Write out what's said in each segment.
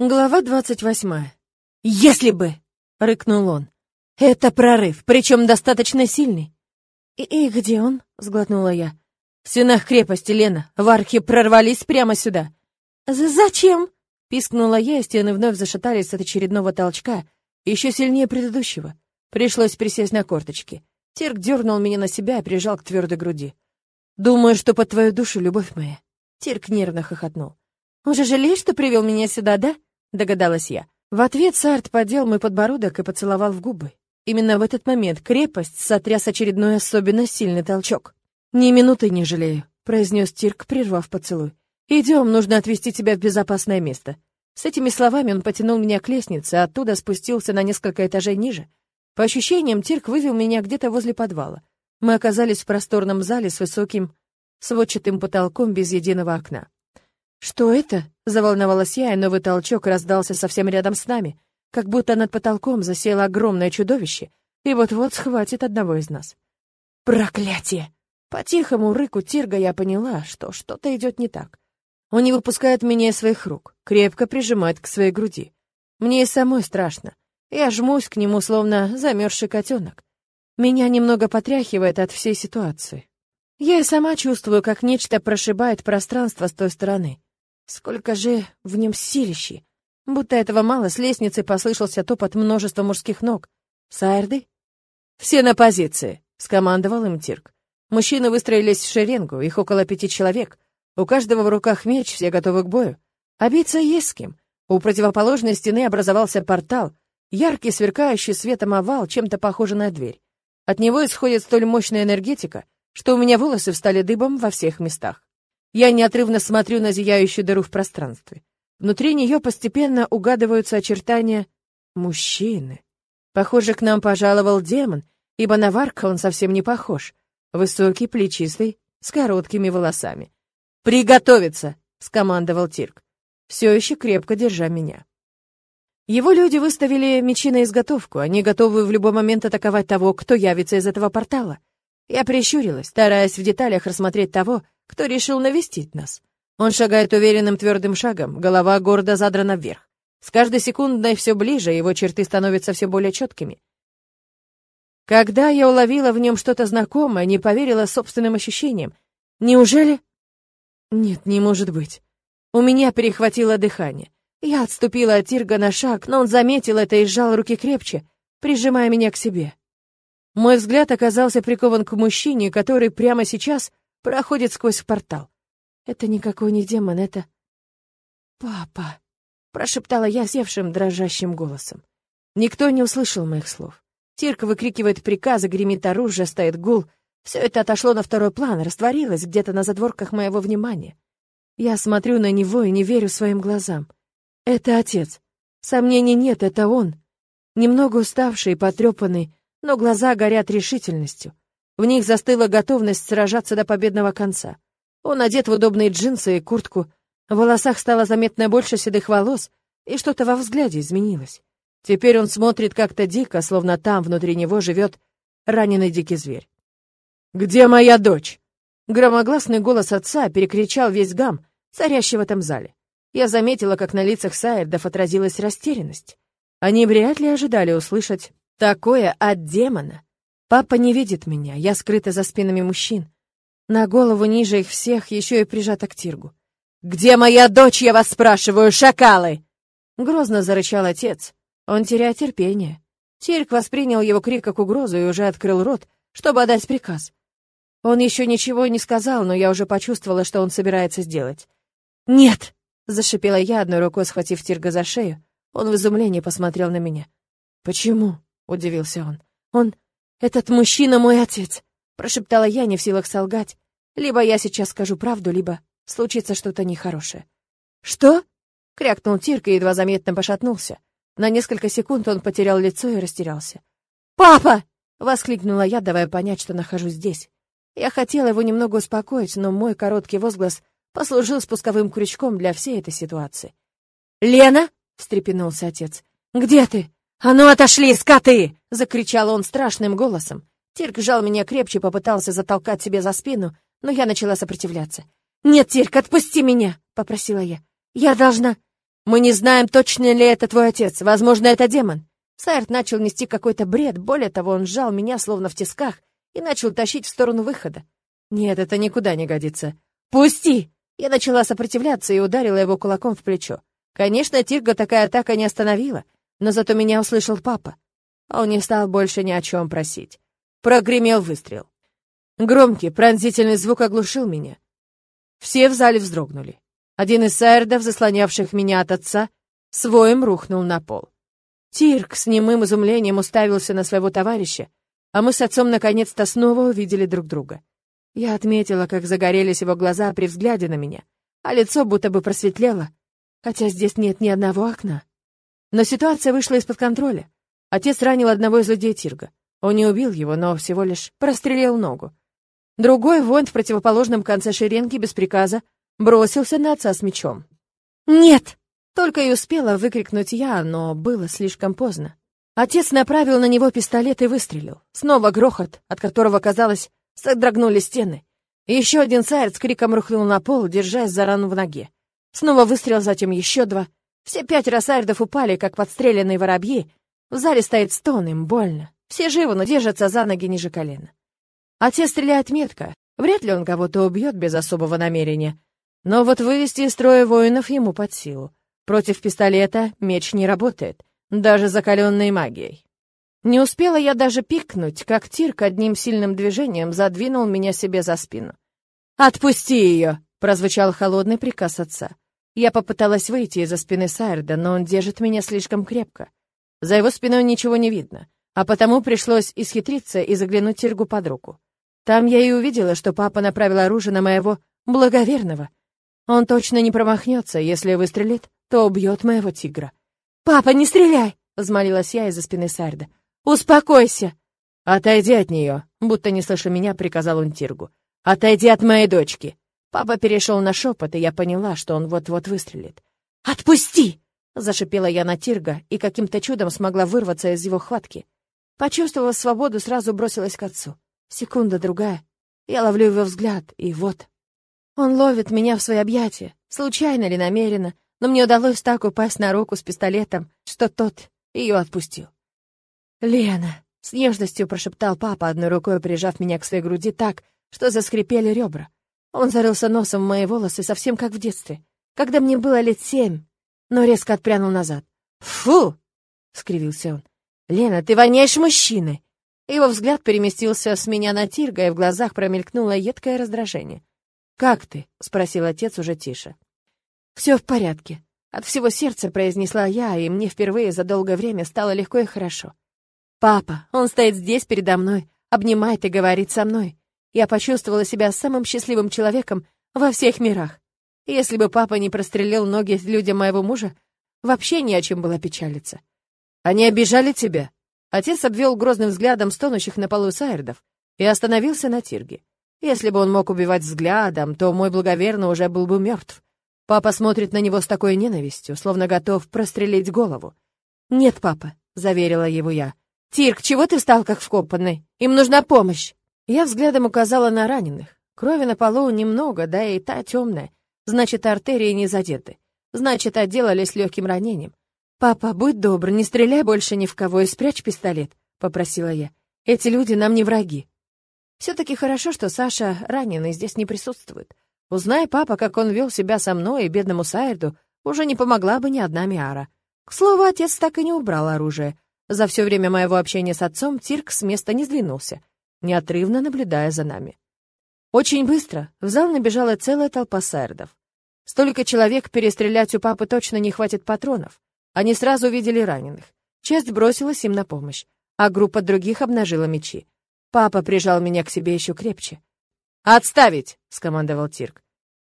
Глава двадцать восьмая. «Если бы!» — рыкнул он. «Это прорыв, причем достаточно сильный». «И, «И где он?» — сглотнула я. «В стенах крепости, Лена. Вархи прорвались прямо сюда». З «Зачем?» — пискнула я, и стены вновь зашатались от очередного толчка, еще сильнее предыдущего. Пришлось присесть на корточки. Тирк дернул меня на себя и прижал к твердой груди. «Думаю, что под твою душу, любовь моя». Тирк нервно хохотнул. «Уже жалеешь, что привел меня сюда, да?» Догадалась я. В ответ Сарт подел мой подбородок и поцеловал в губы. Именно в этот момент крепость сотряс очередной особенно сильный толчок. «Ни минуты не жалею», — произнес Тирк, прервав поцелуй. «Идем, нужно отвезти тебя в безопасное место». С этими словами он потянул меня к лестнице, а оттуда спустился на несколько этажей ниже. По ощущениям, Тирк вывел меня где-то возле подвала. Мы оказались в просторном зале с высоким сводчатым потолком без единого окна. «Что это?» — заволновалась я, и новый толчок раздался совсем рядом с нами, как будто над потолком засело огромное чудовище, и вот-вот схватит одного из нас. «Проклятие!» По тихому рыку Тирга я поняла, что что-то идет не так. Он не выпускает меня из своих рук, крепко прижимает к своей груди. Мне и самой страшно. Я жмусь к нему, словно замерзший котенок. Меня немного потряхивает от всей ситуации. Я и сама чувствую, как нечто прошибает пространство с той стороны. Сколько же в нем силищи! Будто этого мало, с лестницы послышался топот множества мужских ног. Сайрды? «Все на позиции!» — скомандовал им Тирк. Мужчины выстроились в шеренгу, их около пяти человек. У каждого в руках меч, все готовы к бою. А биться есть с кем. У противоположной стены образовался портал, яркий, сверкающий светом овал, чем-то похожий на дверь. От него исходит столь мощная энергетика, что у меня волосы встали дыбом во всех местах. Я неотрывно смотрю на зияющую дыру в пространстве. Внутри нее постепенно угадываются очертания мужчины. Похоже, к нам пожаловал демон, ибо на Варка он совсем не похож. Высокий, плечистый, с короткими волосами. «Приготовиться!» — скомандовал Тирк, все еще крепко держа меня. Его люди выставили мечи на изготовку, они готовы в любой момент атаковать того, кто явится из этого портала. Я прищурилась, стараясь в деталях рассмотреть того, кто решил навестить нас. Он шагает уверенным твердым шагом, голова гордо задрана вверх. С каждой секундой все ближе, его черты становятся все более четкими. Когда я уловила в нем что-то знакомое, не поверила собственным ощущениям. Неужели... Нет, не может быть. У меня перехватило дыхание. Я отступила от Тирга на шаг, но он заметил это и сжал руки крепче, прижимая меня к себе. Мой взгляд оказался прикован к мужчине, который прямо сейчас проходит сквозь портал. Это никакой не демон, это... «Папа!» — прошептала я севшим, дрожащим голосом. Никто не услышал моих слов. Тирка выкрикивает приказы, гремит оружие, стоит гул. Все это отошло на второй план, растворилось где-то на задворках моего внимания. Я смотрю на него и не верю своим глазам. Это отец. Сомнений нет, это он. Немного уставший и потрепанный, но глаза горят решительностью. В них застыла готовность сражаться до победного конца. Он одет в удобные джинсы и куртку, в волосах стало заметно больше седых волос, и что-то во взгляде изменилось. Теперь он смотрит как-то дико, словно там внутри него живет раненый дикий зверь. «Где моя дочь?» Громогласный голос отца перекричал весь гам, царящий в этом зале. Я заметила, как на лицах Сайердов отразилась растерянность. Они вряд ли ожидали услышать такое от демона. Папа не видит меня, я скрыта за спинами мужчин. На голову ниже их всех еще и прижата к Тиргу. «Где моя дочь, я вас спрашиваю, шакалы?» Грозно зарычал отец. Он теряет терпение. Тирк воспринял его крик как угрозу и уже открыл рот, чтобы отдать приказ. Он еще ничего не сказал, но я уже почувствовала, что он собирается сделать. «Нет!» — зашипела я, одной рукой схватив Тирга за шею. Он в изумлении посмотрел на меня. «Почему?» — удивился он. «Он... «Этот мужчина мой отец», — прошептала я, не в силах солгать. «Либо я сейчас скажу правду, либо случится что-то нехорошее». «Что?» — крякнул Тирка и едва заметно пошатнулся. На несколько секунд он потерял лицо и растерялся. «Папа!» — воскликнула я, давая понять, что нахожусь здесь. Я хотела его немного успокоить, но мой короткий возглас послужил спусковым крючком для всей этой ситуации. «Лена!» — встрепенулся отец. «Где ты? «А ну, отошли, скоты!» — закричал он страшным голосом. Тирк жал меня крепче, попытался затолкать себе за спину, но я начала сопротивляться. «Нет, Тирк, отпусти меня!» — попросила я. «Я должна... Мы не знаем, точно ли это твой отец. Возможно, это демон». Сайрт начал нести какой-то бред. Более того, он сжал меня, словно в тисках, и начал тащить в сторону выхода. «Нет, это никуда не годится. Пусти!» Я начала сопротивляться и ударила его кулаком в плечо. Конечно, Тирга такая атака не остановила, но зато меня услышал папа. Он не стал больше ни о чем просить. Прогремел выстрел. Громкий, пронзительный звук оглушил меня. Все в зале вздрогнули. Один из сайрдов, заслонявших меня от отца, своим рухнул на пол. Тирк с немым изумлением уставился на своего товарища, а мы с отцом наконец-то снова увидели друг друга. Я отметила, как загорелись его глаза при взгляде на меня, а лицо будто бы просветлело, хотя здесь нет ни одного окна. Но ситуация вышла из-под контроля. Отец ранил одного из людей Тирга. Он не убил его, но всего лишь прострелил ногу. Другой воин в противоположном конце шеренги без приказа бросился на отца с мечом. «Нет!» Только и успела выкрикнуть я, но было слишком поздно. Отец направил на него пистолет и выстрелил. Снова грохот, от которого, казалось, содрогнули стены. Еще один царь с криком рухнул на пол, держась за рану в ноге. Снова выстрел, затем еще два. Все пятеро сардов упали, как подстреленные воробьи. В зале стоит стон, им больно. Все живы, но держатся за ноги ниже колена. Отец стреляет метко. Вряд ли он кого-то убьет без особого намерения. Но вот вывести из строя воинов ему под силу. Против пистолета меч не работает даже закаленной магией. Не успела я даже пикнуть, как Тирк одним сильным движением задвинул меня себе за спину. «Отпусти ее!» — прозвучал холодный приказ отца. Я попыталась выйти из-за спины Сайрда, но он держит меня слишком крепко. За его спиной ничего не видно, а потому пришлось исхитриться и заглянуть Тиргу под руку. Там я и увидела, что папа направил оружие на моего благоверного. Он точно не промахнется, если выстрелит, то убьет моего тигра. «Папа, не стреляй!» — взмолилась я из-за спины Сарда. «Успокойся!» «Отойди от нее!» — будто не слыша меня, приказал он Тиргу. «Отойди от моей дочки!» Папа перешел на шепот, и я поняла, что он вот-вот выстрелит. «Отпусти!» — зашипела я на Тирга и каким-то чудом смогла вырваться из его хватки. Почувствовав свободу, сразу бросилась к отцу. Секунда, другая. Я ловлю его взгляд, и вот. Он ловит меня в свои объятия, случайно или намеренно, но мне удалось так упасть на руку с пистолетом, что тот ее отпустил. «Лена!» — с нежностью прошептал папа, одной рукой прижав меня к своей груди так, что заскрипели ребра. Он зарылся носом в мои волосы, совсем как в детстве, когда мне было лет семь, но резко отпрянул назад. «Фу!» — скривился он. «Лена, ты воняешь мужчиной!» Его взгляд переместился с меня на Тирга, и в глазах промелькнуло едкое раздражение. «Как ты?» — спросил отец уже тише. Все в порядке. От всего сердца произнесла я, и мне впервые за долгое время стало легко и хорошо. Папа, он стоит здесь передо мной, обнимает и говорит со мной. Я почувствовала себя самым счастливым человеком во всех мирах. Если бы папа не прострелил ноги людям моего мужа, вообще ни о чем было печалиться. Они обижали тебя? Отец обвел грозным взглядом стонущих на полу сайрдов и остановился на Тирге. Если бы он мог убивать взглядом, то мой благоверный уже был бы мертв. Папа смотрит на него с такой ненавистью, словно готов прострелить голову. «Нет, папа», — заверила его я. «Тирк, чего ты встал как вкопанный? Им нужна помощь!» Я взглядом указала на раненых. Крови на полу немного, да и та темная. Значит, артерии не задеты. Значит, отделались легким ранением. «Папа, будь добр, не стреляй больше ни в кого и спрячь пистолет», — попросила я. «Эти люди нам не враги». Все-таки хорошо, что Саша раненый здесь не присутствует. Узнай, папа, как он вел себя со мной и бедному Сайрду, уже не помогла бы ни одна Миара. К слову, отец так и не убрал оружие. За все время моего общения с отцом Тирк с места не сдвинулся, неотрывно наблюдая за нами. Очень быстро в зал набежала целая толпа сайрдов. Столько человек перестрелять у папы точно не хватит патронов. Они сразу увидели раненых. Часть бросилась им на помощь, а группа других обнажила мечи. Папа прижал меня к себе еще крепче. «Отставить!» — скомандовал Тирк.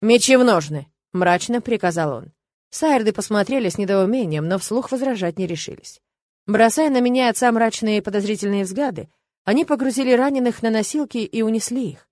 «Мечи в ножны!» — мрачно приказал он. Сайрды посмотрели с недоумением, но вслух возражать не решились. Бросая на меня отца мрачные подозрительные взгляды, они погрузили раненых на носилки и унесли их.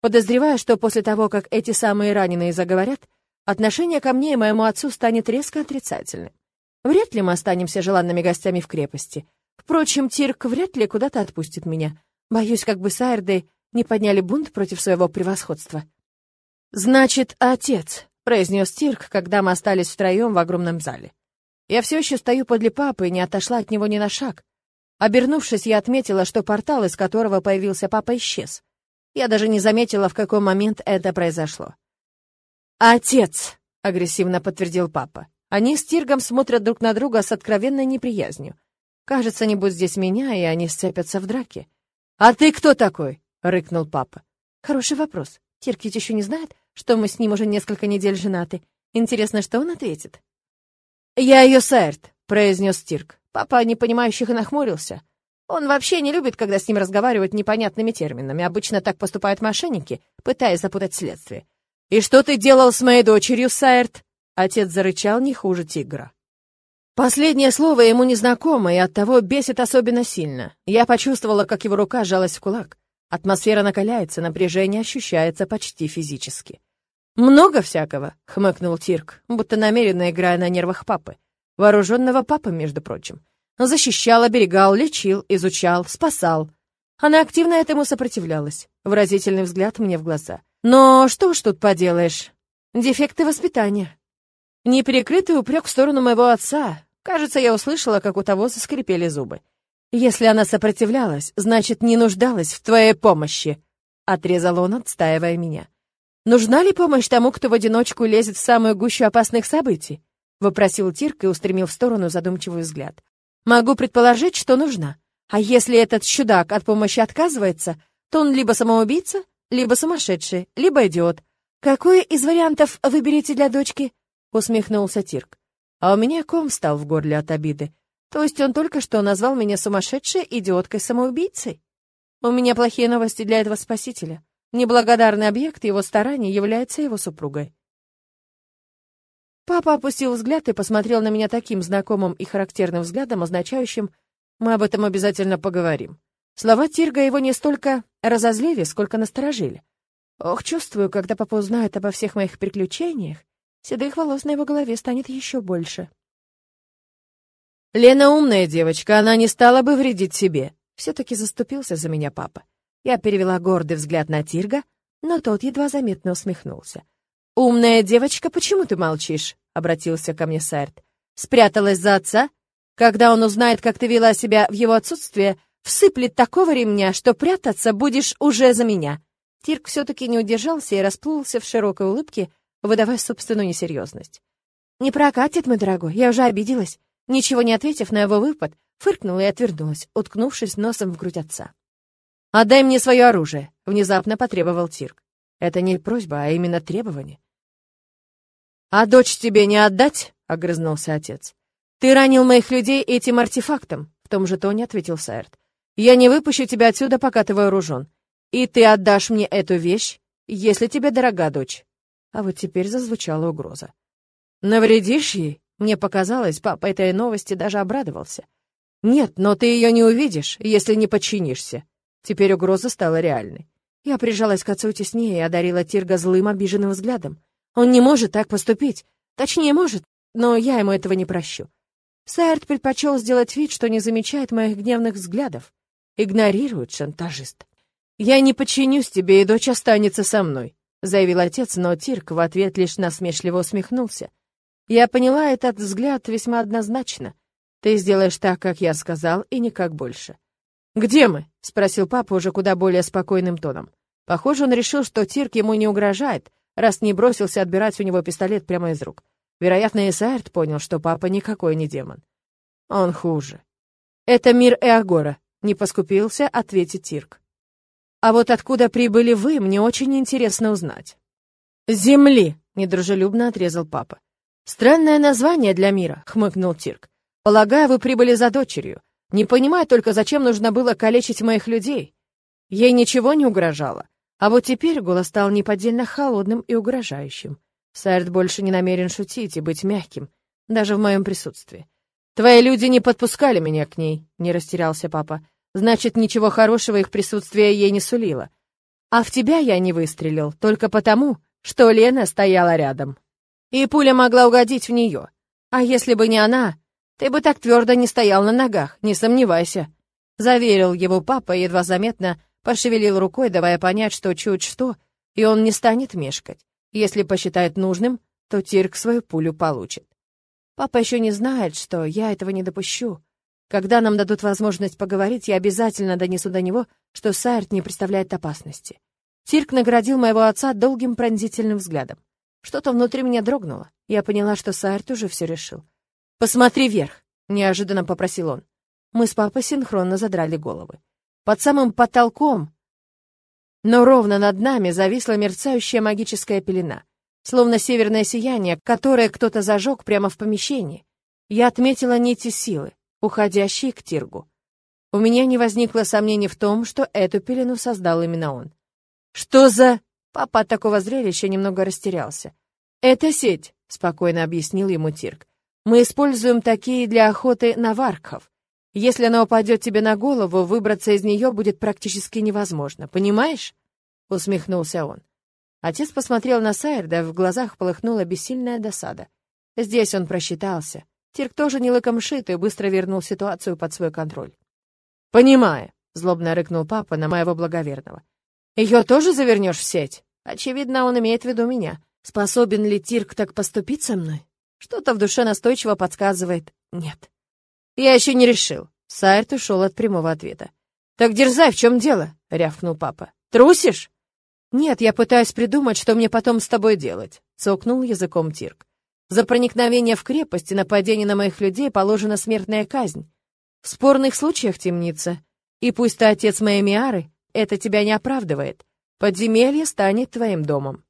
Подозревая, что после того, как эти самые раненые заговорят, отношение ко мне и моему отцу станет резко отрицательным. Вряд ли мы останемся желанными гостями в крепости. Впрочем, Тирк вряд ли куда-то отпустит меня. Боюсь, как бы Сайрды не подняли бунт против своего превосходства. «Значит, отец», — произнес Тирк, когда мы остались втроем в огромном зале. Я все еще стою подле папы и не отошла от него ни на шаг. Обернувшись, я отметила, что портал, из которого появился папа, исчез. Я даже не заметила, в какой момент это произошло. «Отец!» — агрессивно подтвердил папа. Они с Тиргом смотрят друг на друга с откровенной неприязнью. Кажется, не будь здесь меня, и они сцепятся в драке. «А ты кто такой?» — рыкнул папа. «Хороший вопрос. Тирк ведь еще не знает, что мы с ним уже несколько недель женаты. Интересно, что он ответит?» «Я ее Сайрт», — произнес Тирк. Папа непонимающих и нахмурился. Он вообще не любит, когда с ним разговаривают непонятными терминами. Обычно так поступают мошенники, пытаясь запутать следствие. «И что ты делал с моей дочерью, Сайрт?» Отец зарычал не хуже тигра. Последнее слово ему незнакомо, и оттого бесит особенно сильно. Я почувствовала, как его рука сжалась в кулак. Атмосфера накаляется, напряжение ощущается почти физически. «Много всякого», — хмыкнул Тирк, будто намеренно играя на нервах папы. Вооруженного папы, между прочим. Защищал, оберегал, лечил, изучал, спасал. Она активно этому сопротивлялась. Выразительный взгляд мне в глаза. Но что ж тут поделаешь? Дефекты воспитания. Неприкрытый упрек в сторону моего отца. Кажется, я услышала, как у того заскрипели зубы. Если она сопротивлялась, значит, не нуждалась в твоей помощи, отрезал он, отстаивая меня. Нужна ли помощь тому, кто в одиночку лезет в самую гущу опасных событий? Вопросил Тирк и устремил в сторону задумчивый взгляд. Могу предположить, что нужна. А если этот чудак от помощи отказывается, то он либо самоубийца, либо сумасшедший, либо идиот. Какой из вариантов выберете для дочки? усмехнулся Тирк. А у меня ком встал в горле от обиды. То есть он только что назвал меня сумасшедшей идиоткой-самоубийцей? У меня плохие новости для этого спасителя. Неблагодарный объект его стараний является его супругой. Папа опустил взгляд и посмотрел на меня таким знакомым и характерным взглядом, означающим «мы об этом обязательно поговорим». Слова Тирга его не столько разозлили, сколько насторожили. Ох, чувствую, когда папа узнает обо всех моих приключениях, седых волос на его голове станет еще больше. «Лена умная девочка, она не стала бы вредить себе», — все-таки заступился за меня папа. Я перевела гордый взгляд на Тирга, но тот едва заметно усмехнулся. «Умная девочка, почему ты молчишь?» — обратился ко мне Сайрт. «Спряталась за отца? Когда он узнает, как ты вела себя в его отсутствие, всыплет такого ремня, что прятаться будешь уже за меня». Тирк все-таки не удержался и расплылся в широкой улыбке, выдавая собственную несерьезность. «Не прокатит, мой дорогой, я уже обиделась». Ничего не ответив на его выпад, фыркнула и отвернулась, уткнувшись носом в грудь отца. «Отдай мне свое оружие», — внезапно потребовал Тирк. Это не просьба, а именно требование. «А дочь тебе не отдать?» — огрызнулся отец. «Ты ранил моих людей этим артефактом», — в том же тоне ответил Сайрт. «Я не выпущу тебя отсюда, пока ты вооружен. И ты отдашь мне эту вещь, если тебе дорога дочь». А вот теперь зазвучала угроза. «Навредишь ей?» Мне показалось, папа этой новости даже обрадовался. «Нет, но ты ее не увидишь, если не подчинишься». Теперь угроза стала реальной. Я прижалась к отцу теснее и одарила Тирга злым, обиженным взглядом. Он не может так поступить. Точнее, может, но я ему этого не прощу. Сайрт предпочел сделать вид, что не замечает моих гневных взглядов. Игнорирует шантажист. «Я не подчинюсь тебе, и дочь останется со мной», — заявил отец, но Тирк в ответ лишь насмешливо усмехнулся. Я поняла этот взгляд весьма однозначно. Ты сделаешь так, как я сказал, и никак больше. «Где мы?» — спросил папа уже куда более спокойным тоном. Похоже, он решил, что Тирк ему не угрожает, раз не бросился отбирать у него пистолет прямо из рук. Вероятно, Исаэрт понял, что папа никакой не демон. Он хуже. «Это мир Эагора», — не поскупился ответить Тирк. «А вот откуда прибыли вы, мне очень интересно узнать». «Земли», — недружелюбно отрезал папа. «Странное название для мира», — хмыкнул Тирк. «Полагаю, вы прибыли за дочерью. Не понимаю только, зачем нужно было калечить моих людей. Ей ничего не угрожало. А вот теперь голос стал неподдельно холодным и угрожающим. Сайрт больше не намерен шутить и быть мягким, даже в моем присутствии. «Твои люди не подпускали меня к ней», — не растерялся папа. «Значит, ничего хорошего их присутствие ей не сулило. А в тебя я не выстрелил, только потому, что Лена стояла рядом. И пуля могла угодить в нее. А если бы не она, ты бы так твердо не стоял на ногах, не сомневайся», — заверил его папа, едва заметно Пошевелил рукой, давая понять, что чуть что, и он не станет мешкать. Если посчитает нужным, то Тирк свою пулю получит. Папа еще не знает, что я этого не допущу. Когда нам дадут возможность поговорить, я обязательно донесу до него, что Сайрт не представляет опасности. Тирк наградил моего отца долгим пронзительным взглядом. Что-то внутри меня дрогнуло. Я поняла, что Сайрт уже все решил. «Посмотри вверх», — неожиданно попросил он. Мы с папой синхронно задрали головы. Под самым потолком, но ровно над нами зависла мерцающая магическая пелена, словно северное сияние, которое кто-то зажег прямо в помещении. Я отметила нити силы, уходящие к Тиргу. У меня не возникло сомнений в том, что эту пелену создал именно он. «Что за...» Папа от такого зрелища немного растерялся. «Это сеть», — спокойно объяснил ему Тирк. «Мы используем такие для охоты на варков. Если она упадет тебе на голову, выбраться из нее будет практически невозможно, понимаешь?» Усмехнулся он. Отец посмотрел на Сайрда, в глазах полыхнула бессильная досада. Здесь он просчитался. Тирк тоже не лыком шит и быстро вернул ситуацию под свой контроль. «Понимаю», — злобно рыкнул папа на моего благоверного. «Ее тоже завернешь в сеть? Очевидно, он имеет в виду меня. Способен ли Тирк так поступить со мной? Что-то в душе настойчиво подсказывает «нет». «Я еще не решил». Сайрт ушел от прямого ответа. «Так дерзай, в чем дело?» — рявкнул папа. «Трусишь?» «Нет, я пытаюсь придумать, что мне потом с тобой делать», — цокнул языком Тирк. «За проникновение в крепость и нападение на моих людей положена смертная казнь. В спорных случаях темница. И пусть ты отец моей Миары, это тебя не оправдывает. Подземелье станет твоим домом».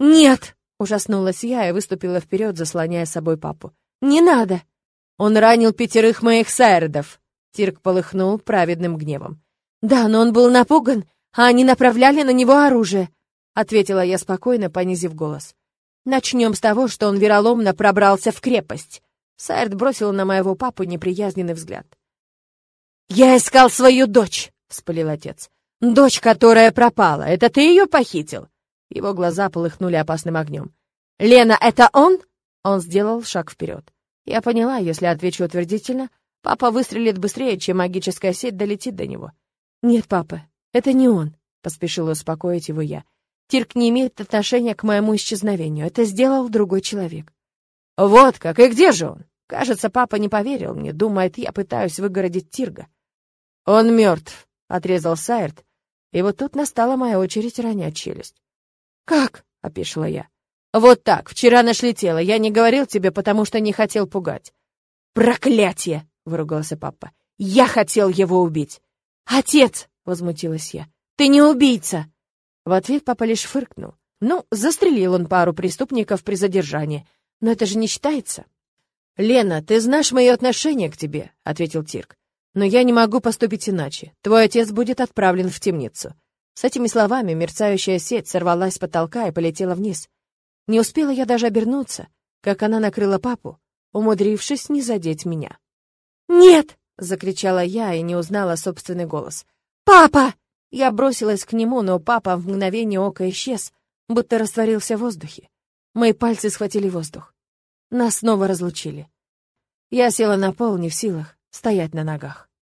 «Нет!» — ужаснулась я и выступила вперед, заслоняя собой папу. «Не надо!» Он ранил пятерых моих сайрдов. Тирк полыхнул праведным гневом. Да, но он был напуган, а они направляли на него оружие, ответила я спокойно, понизив голос. Начнем с того, что он вероломно пробрался в крепость. Сайрд бросил на моего папу неприязненный взгляд. «Я искал свою дочь!» — вспылил отец. «Дочь, которая пропала. Это ты ее похитил?» Его глаза полыхнули опасным огнем. «Лена, это он?» Он сделал шаг вперед. Я поняла, если отвечу утвердительно, папа выстрелит быстрее, чем магическая сеть долетит до него. «Нет, папа, это не он», — поспешила успокоить его я. «Тирк не имеет отношения к моему исчезновению. Это сделал другой человек». «Вот как! И где же он?» Кажется, папа не поверил мне, думает, я пытаюсь выгородить Тирга. «Он мертв», — отрезал Сайрт, и вот тут настала моя очередь ронять челюсть. «Как?» — опешила я. «Вот так, вчера нашли тело. Я не говорил тебе, потому что не хотел пугать». «Проклятие!» — выругался папа. «Я хотел его убить!» «Отец!» — возмутилась я. «Ты не убийца!» В ответ папа лишь фыркнул. Ну, застрелил он пару преступников при задержании. Но это же не считается. «Лена, ты знаешь мое отношение к тебе», — ответил Тирк. «Но я не могу поступить иначе. Твой отец будет отправлен в темницу». С этими словами мерцающая сеть сорвалась с потолка и полетела вниз. Не успела я даже обернуться, как она накрыла папу, умудрившись не задеть меня. «Нет!» — закричала я и не узнала собственный голос. «Папа!» Я бросилась к нему, но папа в мгновение ока исчез, будто растворился в воздухе. Мои пальцы схватили воздух. Нас снова разлучили. Я села на пол, не в силах стоять на ногах.